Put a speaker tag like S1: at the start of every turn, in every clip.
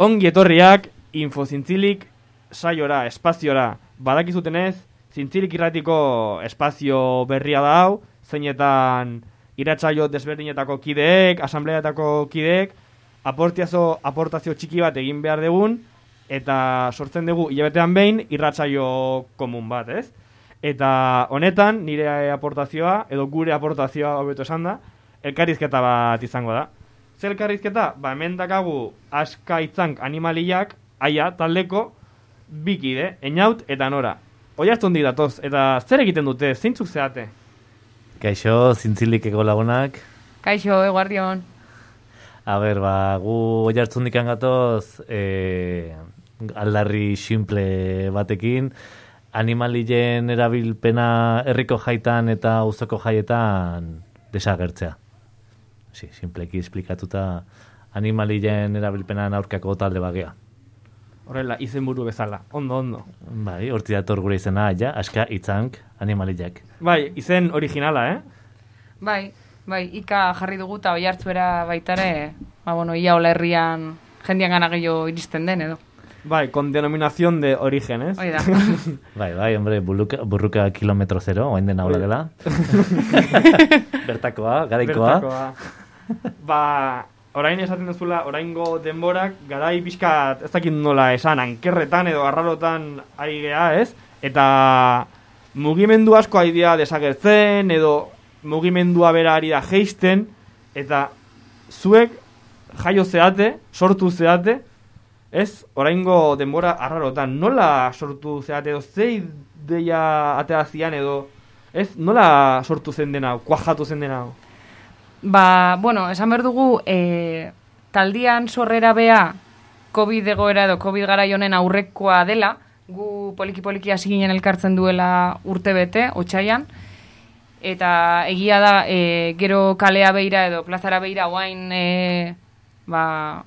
S1: Ongi etorriak infozintzilik saiora, espaziora. Badakizutenez, zintzilik irratiko espazio berria da hau, zeinetan iratsaio desberdinetako kideek, asambleatako kideek, aportiazo, aportazio txiki bat egin behar dugun, eta sortzen dugu hilabetean behin irratsaio komun bat, ez? Eta honetan, nire aportazioa, edo gure aportazioa hobeto esan da, elkarrizketa bat izango da. Zer elkarrizketa? Ba, hemen dakagu aska itzank animaliak, aia, taldeko, bikide, enaut eta nora. Hartu datoz, eta zer egiten dute, zeintzuk zeate?
S2: Kaixo, zintzilikeko lagunak.
S3: Kaixo, eguardion.
S2: A ber, ba, gu oi hartzun dikan gatoz, e, aldarri simple batekin, animalien erabilpena herriko jaitan eta uzoko jaietan desagertzea. Si, simpleki esplikatuta animalien erabilpenan aurkako talde bagea.
S1: Horrela, izen buru bezala, ondo, ondo.
S2: Bai, horti dator gure izena, ja, aska itzank animaliak.
S1: Bai, izen originala, eh?
S3: Bai, bai, ika jarri dugu eta oi hartzuera baitare, ba, bueno, ia hola herrian jendian gana gehiago iristen den, edo.
S1: Bai, con denominación de origen, ez?
S3: Bai da.
S2: bai, bai, hombre, burruka, burruka kilometro zero, oain den aula dela. Bertakoa, garaikoa.
S1: Bertakoa. Ba, orain esaten duzula, oraingo denborak, garai pixkat, ez dakit nola esan, ankerretan edo arrarotan ari gea, ez? Eta mugimendu asko aidea desagertzen, edo mugimendua bera ari da geisten, eta zuek jaio zeate, sortu zeate, ez? Oraingo denbora arrarotan, nola sortu zeate, edo zei deia ateazian, edo, ez? Nola sortu zen dena, kuajatu zen dena?
S3: Ba, bueno, esan behar dugu, e, taldian sorrera bea COVID egoera edo COVID gara honen aurrekoa dela, gu poliki-poliki hasi ginen elkartzen duela urte bete, otxaian, eta egia da, e, gero kalea beira edo plazara beira oain e, ba,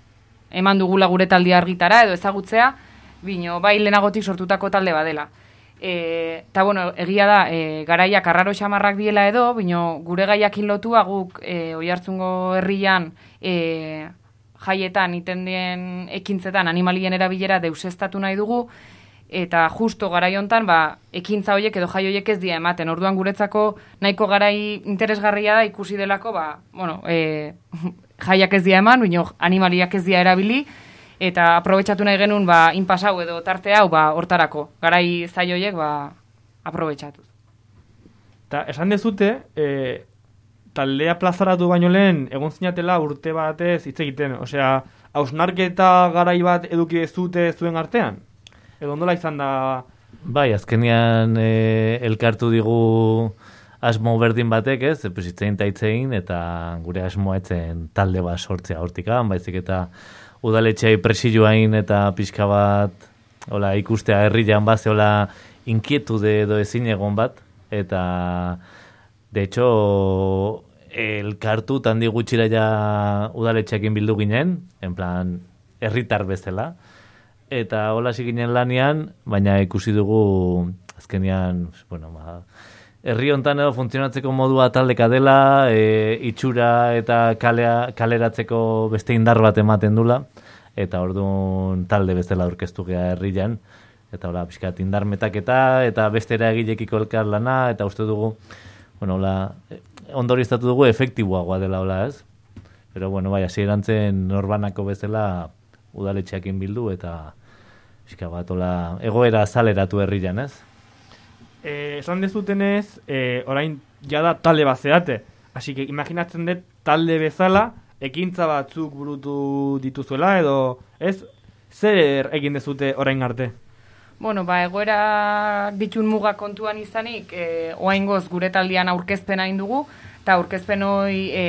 S3: eman dugula gure taldia argitara edo ezagutzea, bino, bai lehenagotik sortutako talde badela. E, eta bueno, egia da, e, garaiak arraro xamarrak diela edo, bino gure gaiakin lotua guk e, oi hartzungo herrian e, jaietan iten den ekintzetan animalien erabilera deusestatu nahi dugu, eta justo garai hontan ba, ekintza horiek edo jai horiek ez dira ematen. Orduan guretzako nahiko garai interesgarria da ikusi delako, ba, bueno, e, jaiak ez dira eman, bino animaliak ez dira erabili, eta aprobetxatu nahi genuen ba, inpasau edo tarte hau ba, hortarako, garai zaioiek ba, aprobetxatu.
S1: Eta esan dezute, e, taldea plazaratu baino lehen, egon zinatela urte batez hitz egiten, osea, hausnarketa garai bat eduki dezute zuen artean? Edo ondola izan da...
S2: Bai, azkenian e, elkartu digu asmo berdin batek, ez? Epuz itzein eta gure asmoa etzen talde bat sortzea hortikan, baizik eta udaletxeai presioain eta pixka bat hola, ikustea herrian bat hola inkietude edo ezin egon bat. Eta de hecho elkartu tandi gutxira ja udaletxeakin bildu ginen en plan herritar bezala. Eta hola ginen lanean baina ikusi dugu azkenian bueno, ba, herri hontan edo funtzionatzeko modua taldeka dela, e, itxura eta kalea, kaleratzeko beste indar bat ematen dula, eta orduan talde bezala aurkeztu gea herrian, eta hola, pixkat indar metaketa, eta beste ere egilekiko elkar lana, eta uste dugu, bueno, hola, ondoriztatu dugu efektiboagoa dela, hola, ez? Pero, bueno, bai, hasi erantzen norbanako bezala udaletxeakin bildu, eta pixka bat, hola, egoera zaleratu herrian, ez?
S1: Eh, esan dezutenez, eh, orain jada talde bat zeate. Así que imaginatzen dut talde bezala, ekintza batzuk burutu dituzuela, edo ez, zer egin dezute orain arte?
S3: Bueno, ba, egoera ditun muga kontuan izanik, e, oaingoz gure taldean aurkezpen hain dugu, eta aurkezpen hoi e,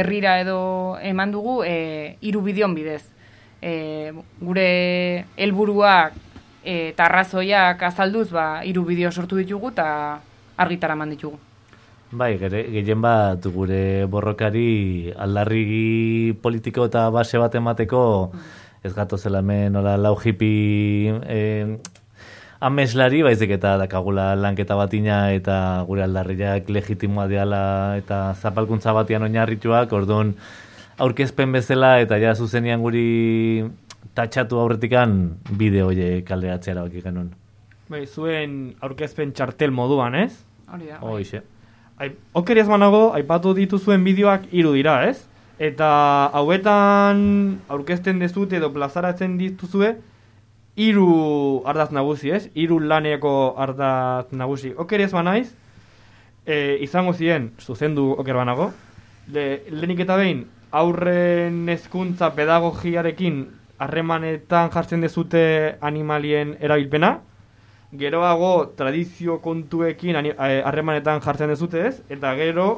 S3: herrira edo eman dugu e, iru bideon bidez. E, gure helburuak eta arrazoiak azalduz ba hiru bideo sortu ditugu eta argitara eman ditugu.
S2: Bai, gehien bat gure borrokari aldarri politiko eta base bat emateko ez gato zela hemen nola lau hipi eh, ameslari, baizik eta dakagula lanketa batina eta gure aldarriak legitimoa diala eta zapalkuntza batian oinarrituak, orduan aurkezpen bezala eta ja zuzenian guri tatxatu aurretikan bideo horiek kalderatzea erabaki genuen.
S1: Bai, zuen aurkezpen txartel moduan, ez?
S3: Hori da. bai.
S2: Hoixe.
S1: Ai, oker ez manago, aipatu dituzuen bideoak hiru dira, ez? Eta hauetan aurkezten dezute edo plazaratzen dituzue hiru ardaz nagusi, ez? Hiru laneko ardaz nagusi. Oker ez banaiz, e, izango ziren, zuzendu oker banago, Le, lehenik eta behin, aurren hezkuntza pedagogiarekin harremanetan jartzen dezute animalien erabilpena, geroago tradizio kontuekin eh, harremanetan jartzen dezute ez, eta gero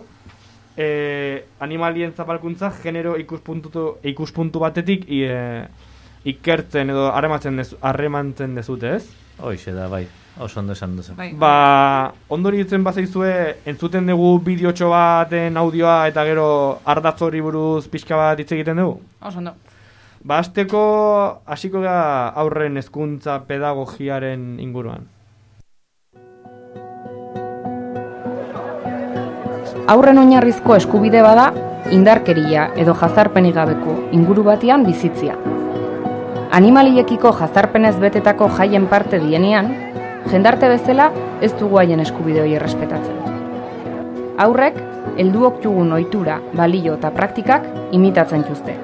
S1: eh, animalien zapalkuntza genero ikuspuntu, ikuspuntu batetik eh, ikertzen edo harrematzen dezu, harremantzen dezute ez.
S2: Hoixe da, bai. Oso ondo esan duzu.
S3: Bai.
S1: Ba, ondori ditzen bazaizue, entzuten dugu bideotxo baten audioa eta gero ardatz hori buruz pixka bat hitz egiten dugu.
S3: Oso ondo.
S1: Ba, azteko hasiko gara aurren hezkuntza pedagogiaren inguruan.
S3: Aurren oinarrizko eskubide bada, indarkeria edo jazarpenik gabeko inguru batean bizitzia. Animaliekiko jazarpenez betetako jaien parte dienean, jendarte bezala ez dugu haien eskubide hori errespetatzen. Aurrek, helduok jugun ohitura, balio eta praktikak imitatzen juzte.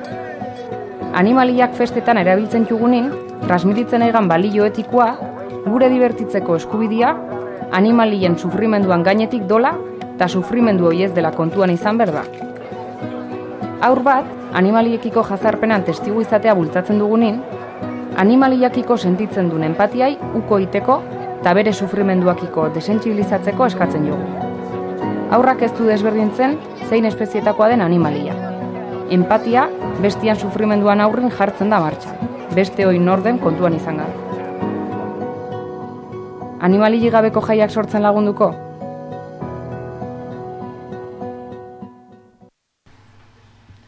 S3: Animaliak festetan erabiltzen jugunin, transmititzen egan balio etikoa, gure divertitzeko eskubidia, animalien sufrimenduan gainetik dola eta sufrimendu hori ez dela kontuan izan behar da. Aur bat, animaliekiko jazarpenan testigu izatea bultzatzen dugunin, animaliakiko sentitzen duen empatiai uko iteko eta bere sufrimenduakiko desentzibilizatzeko eskatzen dugu. Aurrak ez du desberdintzen zein espezietakoa den animalia. Empatia bestian sufrimenduan aurrin jartzen da martxan, beste hoi norden kontuan izan gabe. Animalili gabeko jaiak sortzen lagunduko?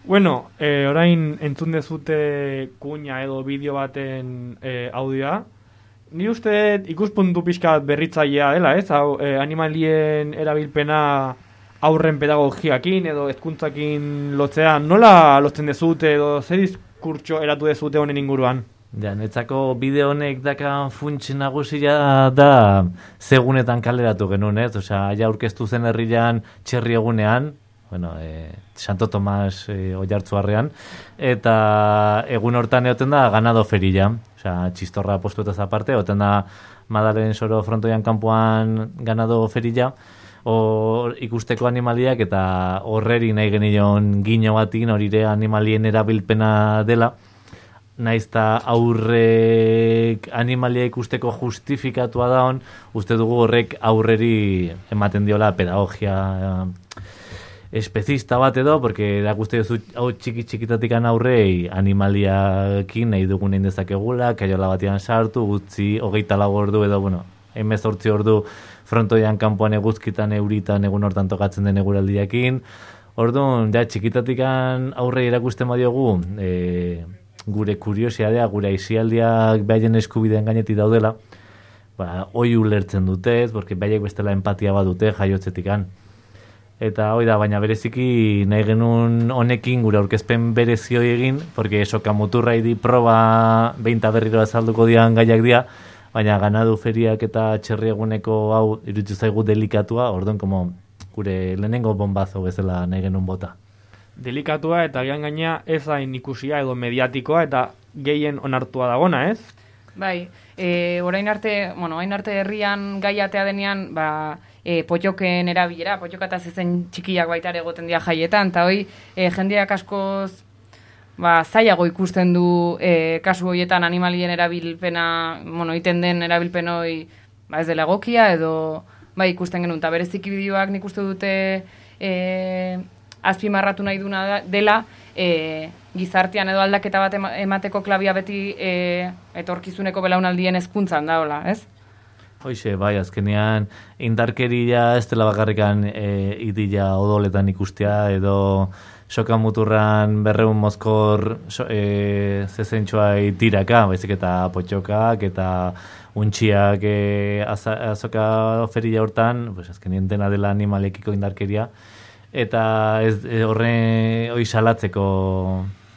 S1: Bueno, eh, orain entzun dezute kuña edo bideo baten eh, audioa. Ni uste ikuspuntu pixka berritzailea dela, ez? Hau, eh, animalien erabilpena aurren pedagogiakin edo hezkuntzakin lotzea. Nola lotzen dezute edo zer diskurtso eratu dezute honen inguruan?
S2: Ja, netzako bideo honek daka funts nagusia da segunetan kaleratu genuen, ez? Osea, ja aurkeztu zen herrian txerri egunean, bueno, e, Santo Tomas e, oiartzuarrean, eta egun hortan egoten da ganado ferilla, osea, txistorra postuetaz aparte, egoten da Madalen soro frontoian kanpoan ganado ferilla, hor ikusteko animaliak eta horreri nahi genion gino batin horire animalien erabilpena dela, naiz eta aurrek animalia ikusteko justifikatua da hon, uste dugu horrek aurreri ematen diola pedagogia eh, espezista bat edo, porque da uste duzu hau txiki txikitatikan aurrei animaliakin nahi dugun egin dezakegula, kaiola batean sartu, gutzi hogeita lau ordu edo, bueno, emezortzi ordu frontoian kanpoan eguzkitan euritan egun hortan tokatzen den eguraldiakin. Orduan, ja, txikitatikan aurre erakusten badiogu, e, gure kuriosidadea, gure aizialdiak behaien eskubideen gainetik daudela, ba, oi ulertzen dutez, porque behaiek bestela empatia badute jaiotzetikan. Eta hoi da, baina bereziki nahi genuen honekin gure aurkezpen berezioi egin, porque soka muturra idi proba beinta berriro azalduko dian gaiak dira, baina ganadu feriak eta txerri eguneko hau iruditu zaigu delikatua, orduan como gure lehenengo bombazo bezala nahi genuen bota.
S1: Delikatua eta gian gaina ez hain ikusia edo mediatikoa eta gehien onartua dagona, ez?
S3: Bai, e, orain arte, bueno, orain arte herrian gaiatea denean, ba, e, potxoken erabilera, potxoka eta zezen txikiak baita egoten dira jaietan, eta hoi, e, jendeak askoz, ba, zailago ikusten du e, kasu horietan animalien erabilpena, bueno, iten den erabilpen hoi, ba, ez dela egokia, edo, bai, ikusten genuen, eta bereziki bideoak nik uste dute, e, azpimarratu nahi duna da- dela, e, gizartean edo aldaketa bat ema- emateko klabia beti e, etorkizuneko belaunaldien hezkuntzan daola, ez?
S2: Hoixe, bai, azkenean indarkeria ez dela bakarrikan e, idila odoletan ikustea edo soka muturran berreun mozkor so, e, zezentxoa tiraka, baizik eta potxokak eta untxiak e, azoka feria hortan, pues azkenean dena dela animalekiko indarkeria eta ez e, horre hoi salatzeko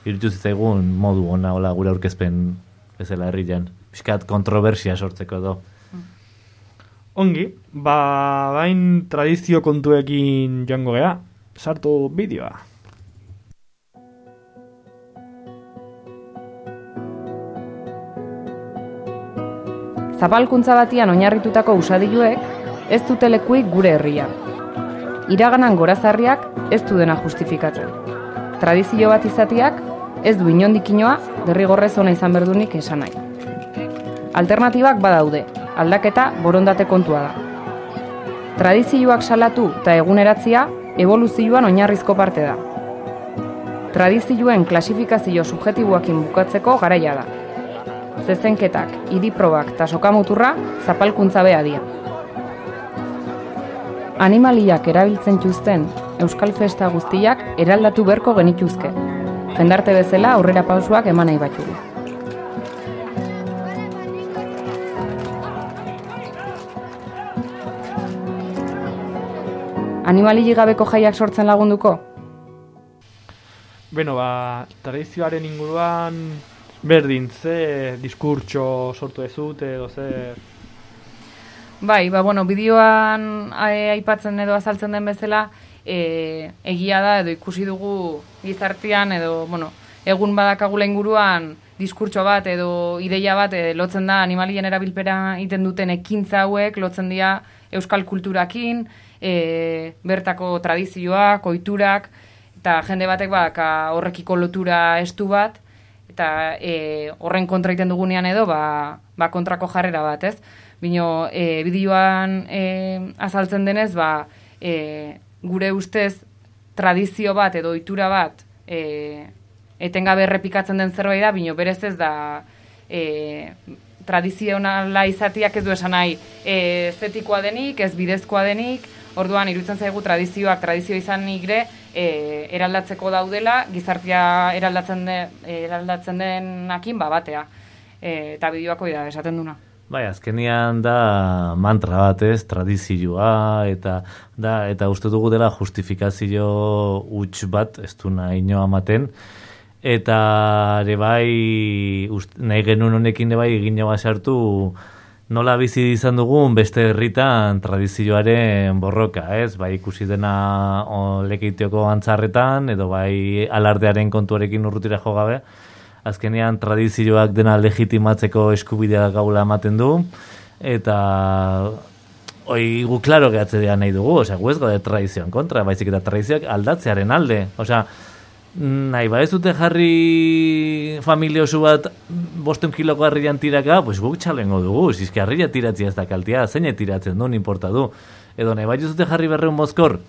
S2: irutu zitzaigun modu ona hola gure aurkezpen bezala herrian. Piskat kontroversia sortzeko edo.
S1: Ongi, ba, bain tradizio kontuekin joango gea. Sartu bideoa.
S3: Zapalkuntza batian oinarritutako usadiluek ez dute lekuik gure herrian. Iraganan gorazarriak ez du dena justifikatzen. Tradizio bat izatiak ez du inondikinoa derrigorrez ona izan berdunik esan nahi. Alternatibak badaude, aldaketa borondate kontua da. Tradizioak salatu eta eguneratzia evoluzioan oinarrizko parte da. Tradizioen klasifikazio subjetiboakin bukatzeko garaia da. Zezenketak, idiprobak eta sokamuturra zapalkuntza beha dia. Animaliak erabiltzen txuzten Euskal Festa guztiak eraldatu berko genituzke. Jendarte bezala aurrera pausuak eman nahi batxugu. Animalili gabeko jaiak sortzen lagunduko?
S1: Beno, ba, tradizioaren inguruan berdin, ze diskurtso sortu ezut edo zer...
S3: Bai, ba, bueno, bideoan aipatzen edo azaltzen den bezala, e, egia da edo ikusi dugu gizartean edo, bueno, egun badakagula inguruan diskurtso bat edo ideia bat e, lotzen da animalien erabilpera egiten duten ekintza hauek lotzen dira euskal kulturakin, e, bertako tradizioak, oiturak, eta jende batek baka horrekiko lotura estu bat, eta e, horren kontra egiten dugunean edo, ba, ba kontrako jarrera bat, ez? Bino, e, bideoan e, azaltzen denez, ba, e, gure ustez tradizio bat edo ohitura bat e, etengabe errepikatzen den zerbait da, bino berez ez da e, tradizionala izatiak ez du esan nahi e, zetikoa denik, ez bidezkoa denik, orduan iruditzen zaigu tradizioak tradizio izan nigre e, eraldatzeko daudela, gizartia eraldatzen, de, eraldatzen denakin ba, batea. E, eta bideoako da, esaten duna.
S2: Bai, azkenian da mantra bat ez, tradizioa, eta da, eta uste dugu dela justifikazio huts bat, ez du nahi ematen, eta ere bai, nahi genuen honekin ere bai, egin sartu, nola bizi izan dugun beste herritan tradizioaren borroka, ez? Bai ikusi dena lekeiteoko antzarretan, edo bai alardearen kontuarekin urrutira jo gabe, azkenean tradizioak dena legitimatzeko eskubidea gaula ematen du, eta hoi gu klaro gehatze dira nahi dugu, osea, gu ez gode tradizioan kontra, baizik eta tradizioak aldatzearen alde, osea, nahi ba ez dute jarri familia oso bat bosten kiloko harrian tiraka, pues guk txalengo dugu, zizke harria tiratzia ez da kaltia, zein tiratzen du, importa du, edo nahi ba ez dute jarri berreun mozkor,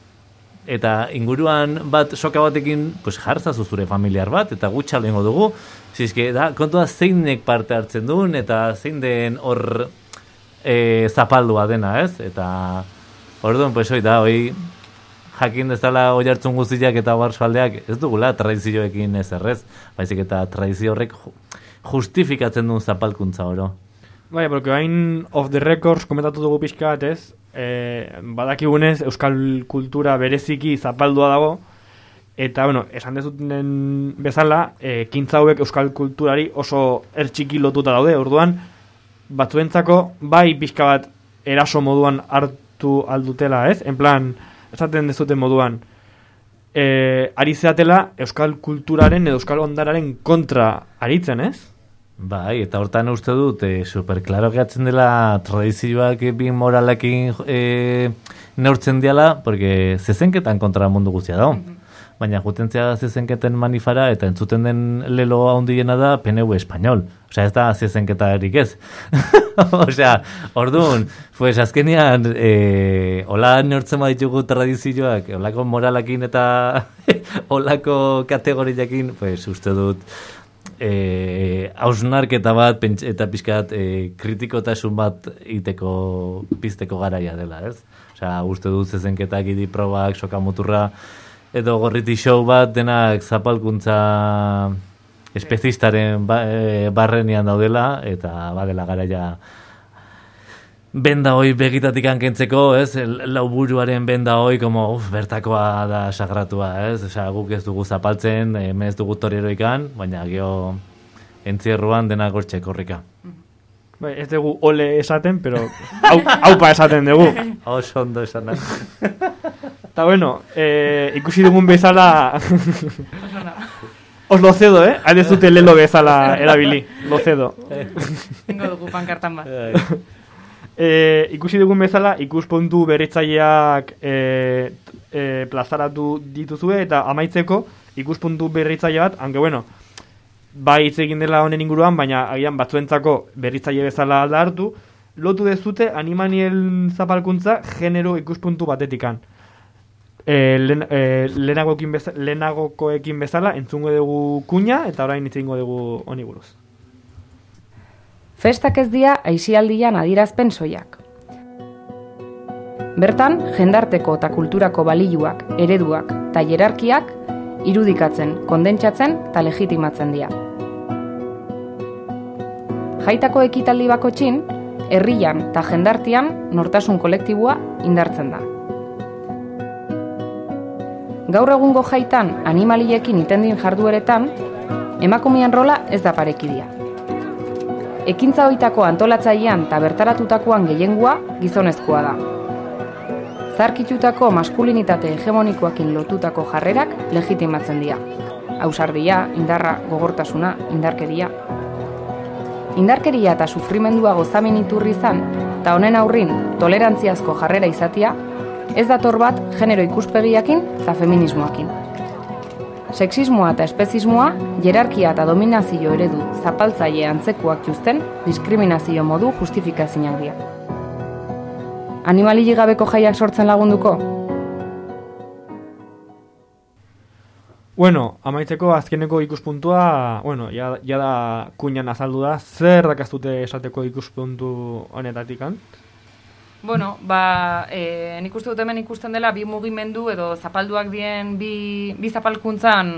S2: eta inguruan bat soka batekin pues jartza zure familiar bat eta gutxa lehengo dugu. Zizke da kontua zeinek parte hartzen duen eta zein den hor e, zapaldua dena ez? Eta orduan pues hoi da hoi jakin dezala oi hartzun guztiak eta barzualdeak ez dugula tradizioekin ez errez baizik eta tradizio horrek justifikatzen duen zapalkuntza oro
S1: Bai, porque hain off the records komentatu dugu pixkat, ez? E, badakigunez, euskal kultura bereziki zapaldua dago, eta, bueno, esan dezuten bezala, e, kintza hauek euskal kulturari oso ertxiki lotuta daude, orduan, batzuentzako, bai pixka bat eraso moduan hartu aldutela, ez? En plan, esaten dezuten moduan, e, ari zeatela euskal kulturaren edo euskal ondararen kontra aritzen, ez?
S2: Bai, eta hortan uste dut, e, superklaro gehatzen dela tradizioak bin moralekin e, neurtzen diala, porque zezenketan kontra mundu guztia da. Mm Baina jutentzia zezenketen manifara eta entzuten den lelo handiena da PNV espainol. Osea, ez da zezenketa erik ez. Osea, orduan, pues azkenian, e, hola neurtzen baditugu tradizioak, holako moralakin eta holako kategoriakin, pues uste dut, eh ausnarketa bat eta pizkat eh kritikotasun bat iteko pizteko garaia dela, ez? Osea, uste dut zezenketak idi probak, soka muturra edo gorriti show bat denak zapalkuntza espezistaren ba, e, barrenian daudela eta badela garaia benda hoi begitatik hankentzeko, ez? Lauburuaren benda hoi, como, uf, bertakoa da sagratua, ez? Osa, guk ez dugu zapaltzen, hemen ez dugu toreroikan, baina geho entzierruan dena gortxe korrika.
S1: Bai, ez dugu ole esaten, pero hau, haupa esaten dugu.
S2: Oso ondo esan da.
S1: Eta bueno, eh, ikusi dugun bezala... Os lo cedo, eh? Haide zute lelo bezala erabili. Lo cedo.
S3: Tengo dugu pankartan bat.
S1: E, ikusi dugun bezala, ikuspuntu berritzaileak e, e, plazaratu dituzue eta amaitzeko ikuspuntu berritzaile bat, hanke bueno, bai hitz egin dela honen inguruan, baina agian batzuentzako berritzaile bezala alda hartu, lotu dezute animanien zapalkuntza genero ikuspuntu batetikan. E, len, e, bezala, lehenagokoekin bezala entzungo dugu kuña eta orain hitz dugu honi buruz.
S4: Festak ez dira aisialdian adirazpen soiak. Bertan, jendarteko eta kulturako baliuak, ereduak eta jerarkiak irudikatzen, kondentsatzen eta legitimatzen dira. Jaitako ekitaldi bako txin, herrian eta jendartian nortasun kolektiboa indartzen da. Gaur egungo jaitan animaliekin itendin jardueretan, emakumean rola ez da parekidia. Ekintza hoitako antolatzailean eta bertaratutakoan gehiengua gizonezkoa da. Zarkitutako maskulinitate hegemonikoakin lotutako jarrerak legitimatzen dira. Ausardia, indarra, gogortasuna, indarkeria. Indarkeria eta sufrimendua gozamin iturri izan, eta honen aurrin tolerantziazko jarrera izatia, ez dator bat genero ikuspegiakin eta feminismoakin. Sexismoa eta espezismoa, jerarkia eta dominazio eredu zapaltzaile antzekoak justen, diskriminazio modu justifikazinak dira. Animali gabeko jaiak sortzen lagunduko?
S1: Bueno, amaitzeko azkeneko ikuspuntua, bueno, ja, ja da kuñan azaldu da, zer dakaztute esateko ikuspuntu honetatikan?
S3: Bueno, ba, e, nik uste dut hemen ikusten dela bi mugimendu edo zapalduak dien bi, bi zapalkuntzan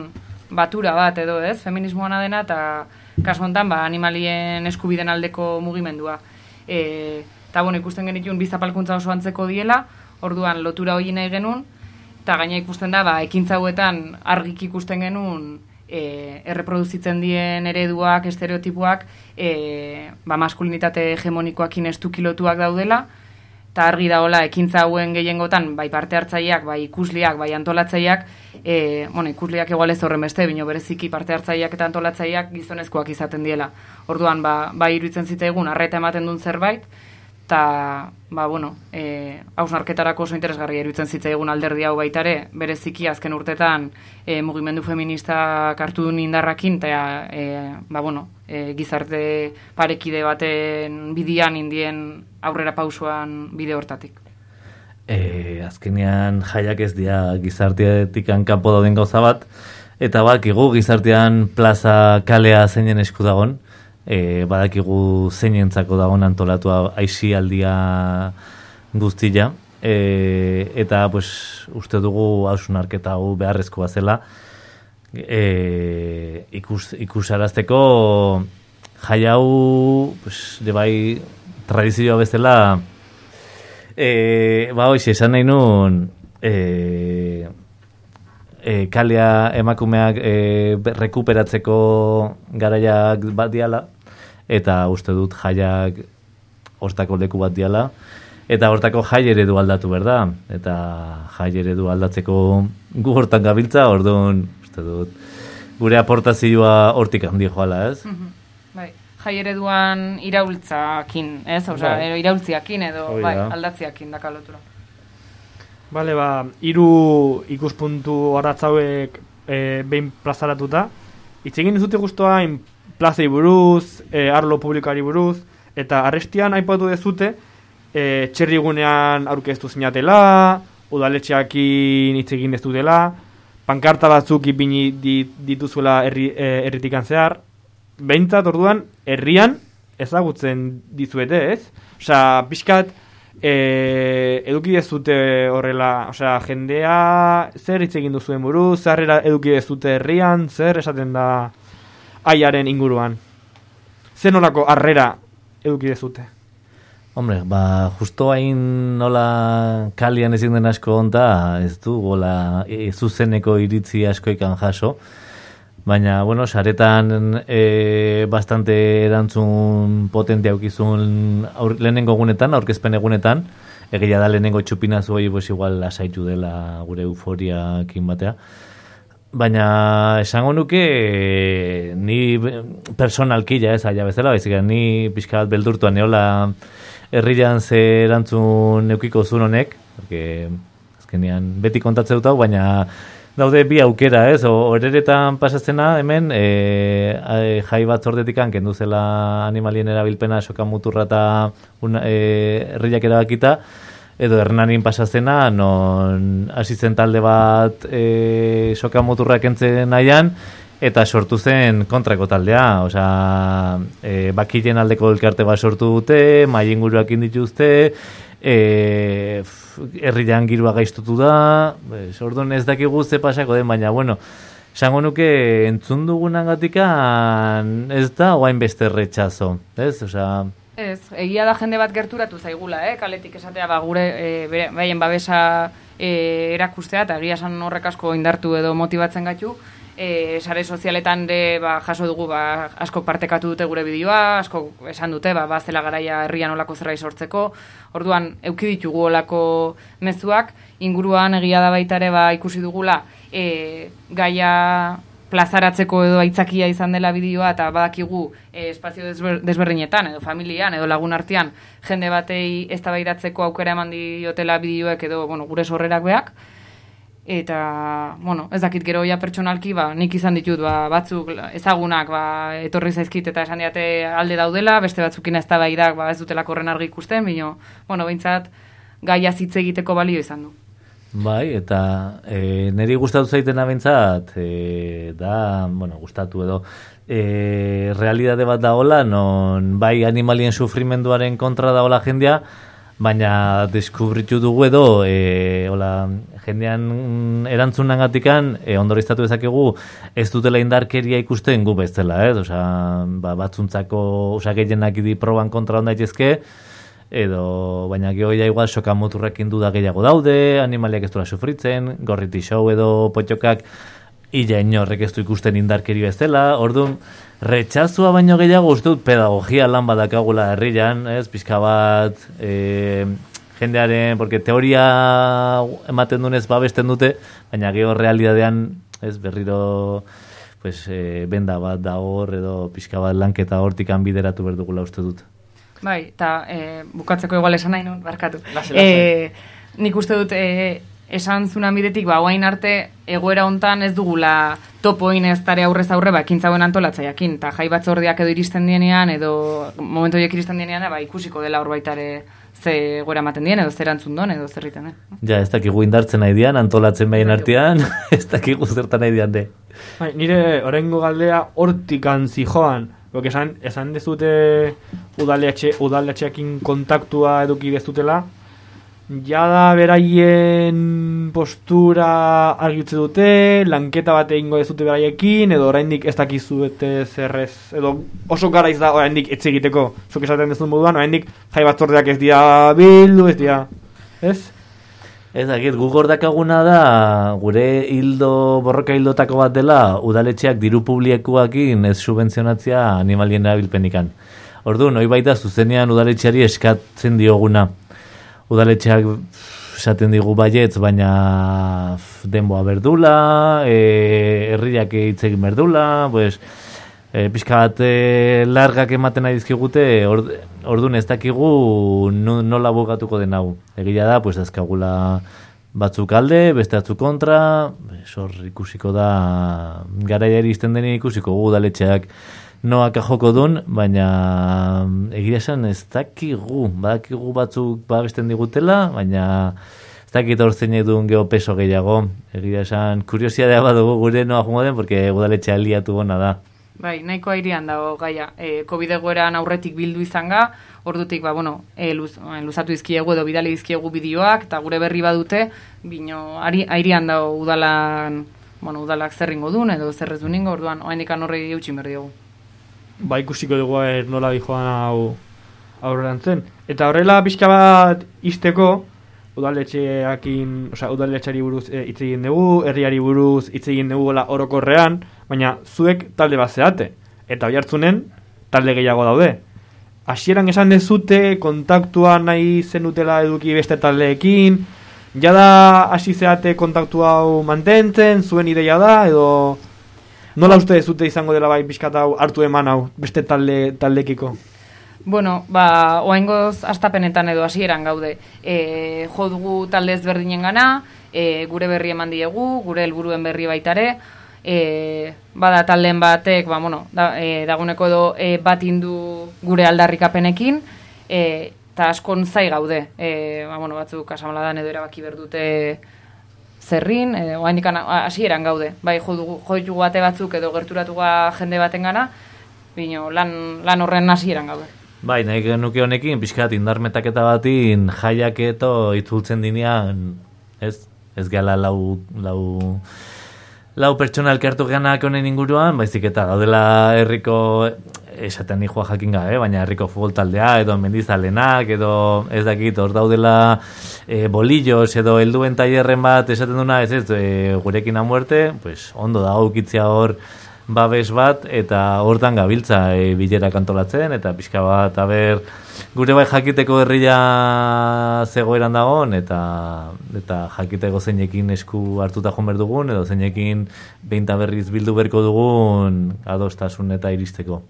S3: batura bat edo ez, feminismoana dena eta kasu honetan ba, animalien eskubiden aldeko mugimendua. E, eta bueno, ikusten genitun bi zapalkuntza oso antzeko diela, orduan lotura hori nahi genuen, eta gaina ikusten da, ba, ekintza hauetan argik ikusten genuen e, erreproduzitzen dien ereduak, estereotipuak, e, ba, maskulinitate hegemonikoakin estukilotuak daudela, eta argi daola ekintza hauen gehiengotan bai parte hartzaileak, bai ikusliak, bai antolatzaileak, e, bueno, ikusliak igual ez horren beste, bino bereziki parte hartzaileak eta antolatzaileak gizonezkoak izaten diela. Orduan, ba, bai iruditzen zitzaigun, arreta ematen duen zerbait, eta, ba, bueno, e, hausnarketarako oso interesgarria iruditzen zitzaigun alderdi hau baitare, bereziki azken urtetan e, mugimendu feminista hartu duen indarrakin, eta, e, ba, bueno, e, gizarte parekide baten bidian indien aurrera pausuan bide hortatik.
S2: E, azkenean jaiak ez dira gizarteetik kanpo dauden gauza bat, eta bakigu gizartean plaza kalea zeinen esku dagon, e, badakigu zeinentzako dagoen antolatua aisialdia guztia, e, eta pues, uste dugu hausunarketa hau beharrezkoa zela, e, ikus, ikusarazteko jai hau pues, de bai tradizioa bezala e, ba hoxe esan nahi nun e, e, kalea emakumeak e, rekuperatzeko garaiak bat diala eta uste dut jaiak hortako leku bat diala eta hortako jai eredu aldatu berda eta jai eredu aldatzeko gu hortan gabiltza orduan uste dut gure aportazioa hortik handi joala ez
S3: Mhm. Bai, jai ereduan iraultzakin, ez? Osea,
S1: Bai.
S3: edo iraultziakin edo
S2: Hoi
S3: bai,
S2: da.
S3: aldatziakin dakalotura.
S1: Bale, ba, hiru ikuspuntu horatzauek e, behin plazaratuta. Itz egin dizute justoain plazei buruz, e, arlo publikari buruz, eta arrestian aipatu dezute, e, txerrigunean aurkeztu zinatela, udaletxeakin hitz egin ez dutela, pankarta batzuk ipini dit, dituzuela herri, e, herritikan zehar, behintzat orduan, herrian ezagutzen dizuete, ez? Osea, pixkat, e, eduki dezute horrela, osea, jendea zer hitz egin duzuen buruz, zer eduki dezute herrian, zer esaten da aiaren inguruan. Zer nolako harrera eduki dezute?
S2: Hombre, ba, justo hain nola kalian ezin den asko onta, ez du, gola, e, zuzeneko iritzi askoikan jaso. Baina, bueno, saretan e, bastante erantzun potente aukizun aur, lehenengo egunetan, aurkezpen egunetan, egia da lehenengo txupinazu hori, pues igual lasaitu dela gure euforiakin batea. Baina esango nuke ni personalki ja ez aia bezala, baizik ni pixka bat beldurtuan neola herrian ze erantzun neukiko zuen honek, porque azkenean beti kontatzen dut hau, baina daude bi aukera, ez? Horeretan pasatzena hemen e, jai bat zordetikan kendu zela animalien erabilpena soka muturra eta e, herriak erabakita, edo hernanin pasatzena, non hasi zen talde bat e, soka muturrak entzen nahian, eta sortu zen kontrako taldea, osea, e, bakilen aldeko elkarte bat sortu dute, mai inguruak indituzte, e, herrian girua gaiztutu da, sordu ez dakigu ze pasako den, baina, bueno, Sango nuke entzun dugunan gatikan ez da oain beste retxazo, ez? Osea...
S3: Ez, egia da jende bat gerturatu zaigula, eh? kaletik esatea ba, gure e, baien babesa e, erakustea, eta egia san horrek asko indartu edo motibatzen gaitu, e, sare sozialetan de ba, jaso dugu ba, asko partekatu dute gure bideoa, asko esan dute, ba, ba zela garaia herrian olako zerbait sortzeko, orduan euki ditugu olako mezuak, inguruan egia da baita ere ba, ikusi dugula e, gaia plazaratzeko edo aitzakia izan dela bideoa eta badakigu e, espazio desberdinetan edo familian edo lagun artean jende batei eztabaidatzeko aukera eman diotela bideoek edo bueno, gure sorrerak beak, eta, bueno, ez dakit gero ja pertsonalki, ba, nik izan ditut, ba, batzuk ezagunak, ba, etorri zaizkit eta esan diate alde daudela, beste batzukin ez da ba, ez dutela korren argi ikusten, bino, bueno, behintzat, gaia zitze egiteko balio izan du.
S2: Bai, eta e, niri gustatu zaiten abentzat, e, da, bueno, gustatu edo, e, realidade bat da hola, non bai animalien sufrimenduaren kontra da hola jendea, baina deskubritu dugu edo e, hola, jendean erantzunan gatikan e, ondoriztatu ezakegu ez dutela indarkeria ikusten gu bezala, eh? Osa, ba, batzuntzako osa gehienak idi proban kontra onda daitezke edo baina gehoia igual soka muturrekin duda gehiago daude, animaliak ez dura sufritzen, gorriti show edo potxokak illa inorrek ez du ikusten indarkeria ez dela, orduan, Retxazua baino gehiago uste dut pedagogia lan badakagula herrian, ez, pixka bat, e, jendearen, porque teoria ematen dunez babesten dute, baina geho realidadean, ez, berriro, pues, e, benda bat da hor, edo pixka bat lanketa hortikan bideratu berdugula uste dut.
S3: Bai, eta e, bukatzeko igual esan nahi nun, barkatu. E, nik uste dut, e, esan zuna bidetik, ba, oain arte, egoera hontan ez dugula topoin ez tare aurrez aurre, ba, kintzauen antolatzaiakin, eta jai batzordiak edo iristen dienean, edo momentu horiek iristen dienean, ba, ikusiko dela hor baitare ze egoera ematen dien, edo zer antzun don, edo zer eh?
S2: Ja, ez dakigu indartzen nahi dian, antolatzen behin artean, ez dakigu zertan nahi dian, de.
S1: Bai, nire orengo galdea hortikan zijoan, Porque esan, esan dezute udaletxeakin kontaktua eduki dezutela, Ja da beraien postura argitze dute, lanketa bat egingo ez dute beraiekin, edo oraindik ez dakizuete zerrez, edo oso garaiz da oraindik etxe egiteko, zuk esaten dezun moduan, oraindik jai bat zordeak ez dira bildu, ez dira, ez?
S2: Ez dakit, gugor dakaguna da, gure hildo, borroka hildotako bat dela, udaletxeak diru publikoakin ez subentzionatzea animalien erabilpenikan. Ordu, noi baita zuzenean udaletxeari eskatzen dioguna udaletxeak esaten digu baietz, baina denboa berdula, e, herriak hitz egin berdula, pues, e, pixka bat e, largak ematen nahi dizkigute, orduan ez dakigu nola bukatuko den hau. Egia da, pues, azkagula batzuk alde, beste batzuk kontra, sor ikusiko da, garaiari izten deni ikusiko gu udaletxeak, noak joko dun, baina egia esan ez dakigu, badakigu batzuk babesten digutela, baina ez dakit hor zein edun geho peso gehiago. Egia esan, kuriosia badugu gure noa jungo den, porque gudaletxe aliatu gona da.
S3: Bai, nahiko airian dago gaia. E, COVID egoeran aurretik bildu izan ga, ordutik, ba, bueno, e, luz, e, luzatu izkiegu edo bidali izkiegu bideoak, eta gure berri badute, bino, ari, airian dago udalan, bueno, udalak zerringo duen, edo zerrez duen orduan, oa indikan horregi eutxin berdi dugu
S1: ba ikusiko dugu er, nola joan hau aurrerantzen. Eta horrela pixka bat izteko, udaletxeakin, osea, udaletxeari buruz eh, hitz egin dugu, herriari buruz hitz egin dugu la orokorrean, baina zuek talde bat zeate. Eta oi hartzunen, talde gehiago daude. Hasieran esan dezute, kontaktua nahi zenutela eduki beste taldeekin, jada hasi zeate kontaktu hau mantentzen, zuen ideia da, edo... Nola uste zute izango dela bai pixkat hau hartu eman hau beste talde taldekiko?
S3: Bueno, ba, oaingoz astapenetan edo hasieran gaude. E, jo dugu talde ezberdinen gana, e, gure berri eman diegu, gure helburuen berri baitare, e, bada talden batek, ba, bueno, da, e, daguneko edo e, bat indu gure aldarrikapenekin, e, eta askon zai gaude. E, ba, bueno, batzuk asamladan edo erabaki berdute zerrin, e, oain hasieran gaude. Bai, jo dugu, jo bate batzuk edo gerturatuga jende baten gana, bino, lan, lan horren hasieran gaude.
S2: Bai, nahi genuke honekin, pixkat indarmetaketa batin jaiak eto itzultzen dinean, ez? Ez gala lau, lau, lau pertsona elkartu genak honen inguruan, baizik eta gaudela herriko esaten ni joa jakin gabe, baina herriko futbol taldea edo mendizalenak edo ez dakit hor daudela e, bolillos edo helduen tailerren bat esaten duna ez ez e, gurekin muerte, pues ondo da ukitzia hor babes bat eta hortan gabiltza e, bilera kantolatzen eta pixka bat aber gure bai jakiteko herria zegoeran dagoen eta eta jakiteko zeinekin esku hartuta joan dugun edo zeinekin beinta berriz bildu berko dugun adostasun eta iristeko.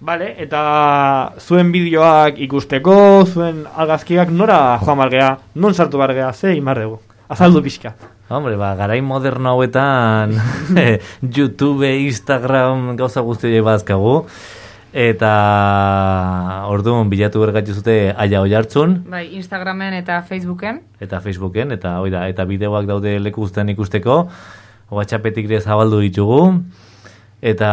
S1: Vale, eta zuen bideoak ikusteko, zuen algazkiak nora joan bargea, non sartu bargea, ze imarregu, azaldu pixka.
S2: Hombre, ba, garain moderno hauetan YouTube, Instagram, gauza guzti bazkagu. Eta orduan bilatu bergatzu zute aia hoi hartzun.
S3: Bai, Instagramen eta Facebooken.
S2: Eta Facebooken, eta hoi da, eta bideoak daude leku guztien ikusteko. WhatsAppetik ere zabaldu ditugu. Eta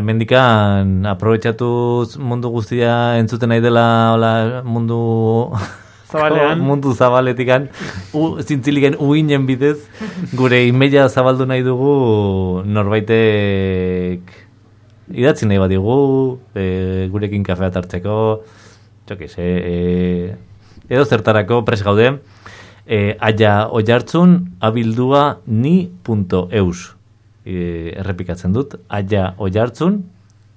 S2: hemendikan aprobetxatuz mundu guztia entzuten nahi dela hola, mundu
S1: zabalean.
S2: Mundu zabaletikan u, zintziliken uinen bidez gure imeia zabaldu nahi dugu norbaitek idatzi nahi badigu e, gurekin kafea tartzeko txokiz, e, e, edo zertarako pres gaude. E, aia oiartzun abildua ni.eus e, errepikatzen dut, aia oiartzun,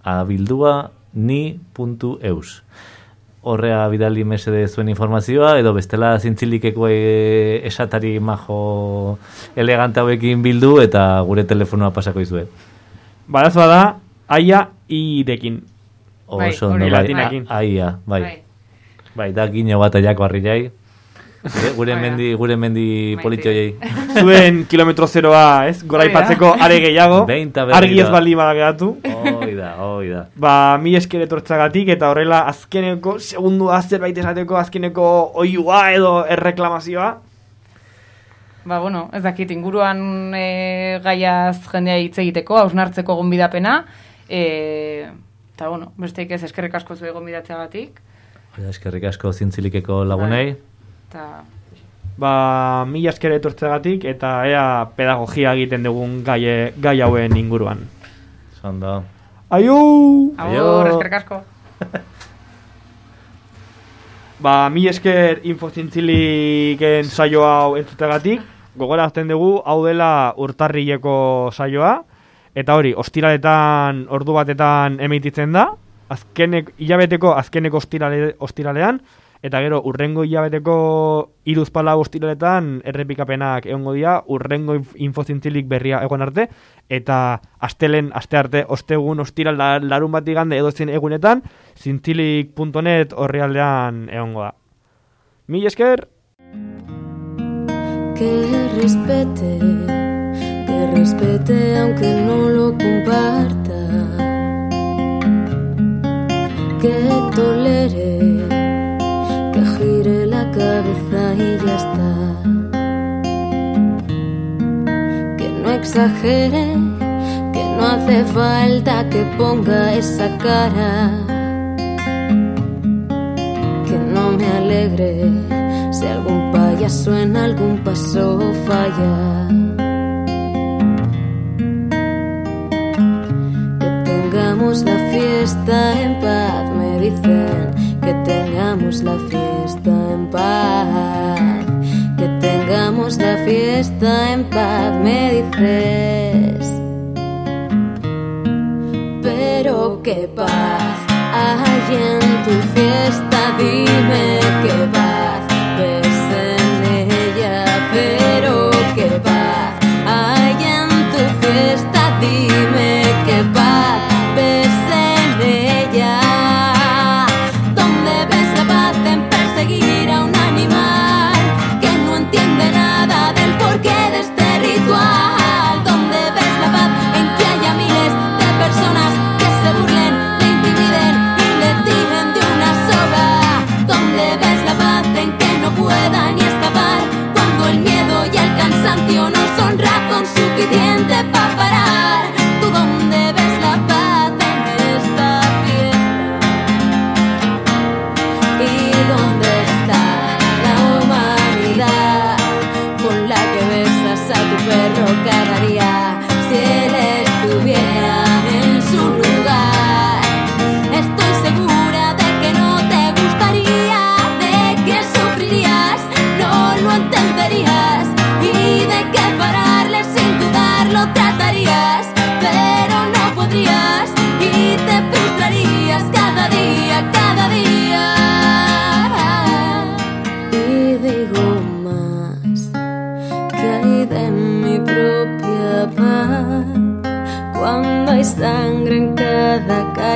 S2: abildua ni.eus. Horrea bidali mesede zuen informazioa, edo bestela zintzilikeko e, esatari majo elegante hauekin bildu, eta gure telefonoa pasako izue.
S1: Barazoa da, aia idekin.
S2: Oso,
S3: bai,
S2: bai, aia, bai. bai. Bai, da gino bat aiako harri jai. Gure mendi, gure mendi politioiei.
S1: Zuen kilometro zeroa, ez? Gora ipatzeko are gehiago. Argi ez bali badagatu.
S2: Oida, oida.
S1: Ba, mi eskere tortzagatik eta horrela azkeneko, segundu azer baita esateko azkeneko oiua edo erreklamazioa.
S3: Ba, bueno, ez dakit, inguruan e, gaiaz jendea hitz egiteko, hausnartzeko gombidapena. E, eta, bueno, besteik ez eskerrik asko zuen gombidatzeagatik.
S2: Eskerrik asko zintzilikeko lagunei. Bai.
S3: Eta...
S1: Ba, mila eskere etortzegatik eta ea pedagogia egiten dugun gai, gai hauen inguruan.
S2: Zondo.
S1: Aiu!
S3: Aur, eskerrik asko.
S1: ba, mi esker infozintziliken saio hau entzutegatik, gogora azten dugu, hau dela urtarrileko saioa, eta hori, ostiraletan, ordu batetan emititzen da, azkenek, hilabeteko azkeneko ostirale, ostiralean, Eta gero, urrengo hilabeteko iruzpala ostiraletan errepikapenak egongo dira, urrengo infozintzilik berria egon arte, eta astelen, aste arte, ostegun, ostiral, larun bat igande edo egunetan, zintzilik.net horri aldean egongo da. Mi esker! Que respete, que respete aunque no lo comparta, que tolere, exagere, que no hace falta que ponga esa cara, que no me alegre si algún payaso en algún paso falla. Que tengamos la fiesta en paz, me
S5: dicen, que tengamos la fiesta en paz la fiesta en paz, me dices. Pero qué paz hay en tu fiesta, dime qué paz.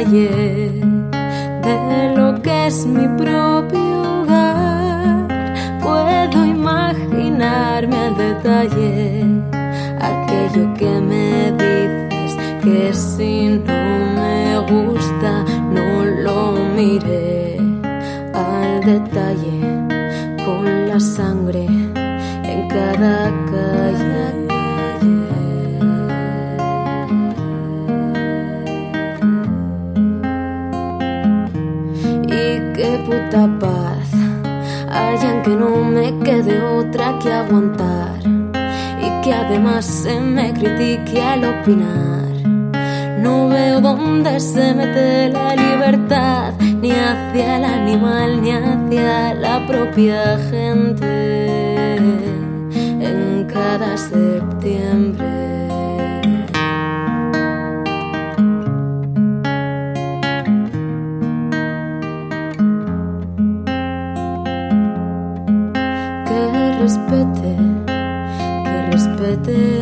S5: de lo que es mi propio hogar. Puedo imaginarme al detalle aquello que me dices que si no me gusta no lo miré al detalle con la sangre en cada calle. tanta paz. Hayan que no me quede otra que aguantar y que además se me critique al opinar. No veo dónde se mete la libertad, ni hacia el animal, ni hacia la propia gente. En cada septiembre.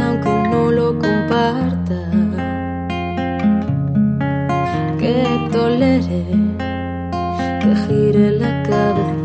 S5: aunque no lo comparta. Que tolere, que gire la cabeza.